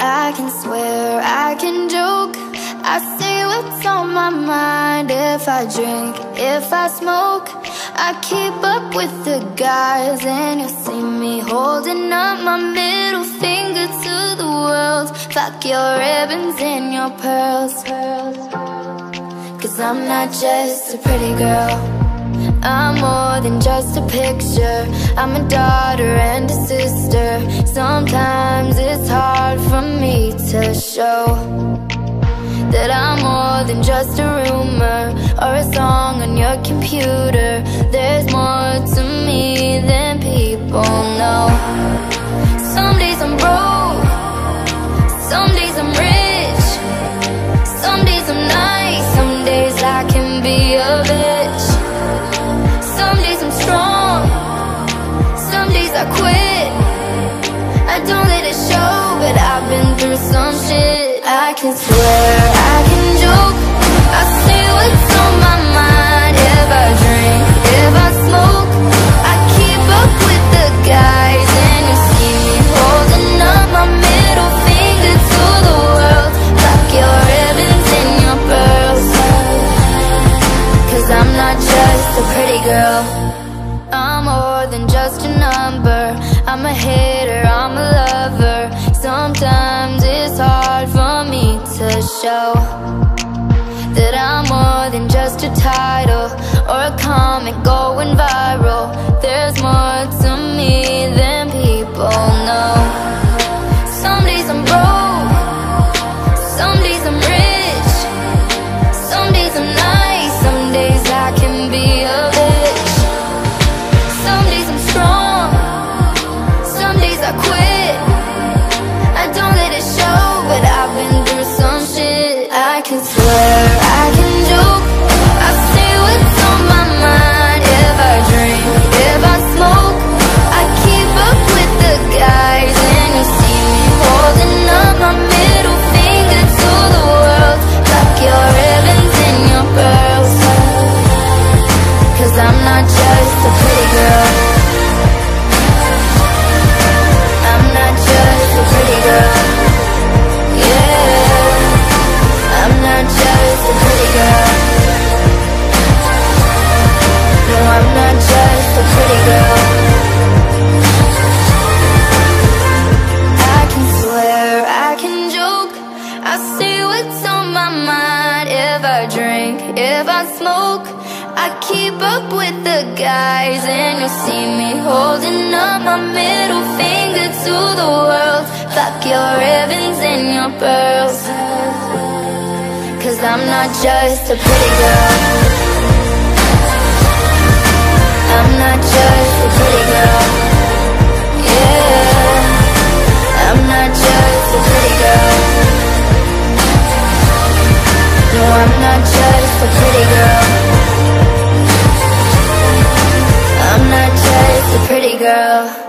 I can swear, I can joke. I say what's on my mind. If I drink, if I smoke I keep up with the guys. And you'll see me holding up my middle finger to the world. Fuck your ribbons and your pearls Cause I'm not just a pretty girl. I'm more than just a picture. I'm a daughter and a sister. Sometimes it's hard for me to show That I'm more than just a rumor Or a song on your computer. There's more can be a bitch. Some days I'm strong Some days I quit. I don't let it show But I've been through some shit. I can swear, a pretty girl. I'm more than just a number. I'm a hater, I'm a lover. Sometimes it's hard for me to show That I'm more than just a title Or a comic going viral. There's more to me can swear, I can joke. I say what's on my mind. If I drink, if I smoke I keep up with the guys. And you see me holding up my middle finger to the world. Your and your pearls. Cause I'm not just a pretty girl smoke. I keep up with the guys And you'll see me holding up my middle finger to the world. Fuck your ribbons and your pearls. Cause I'm not just a pretty girl. I'm not just a pretty girl. Yeah. I'm not just a pretty girl. No, I'm not just a pretty girl. girl.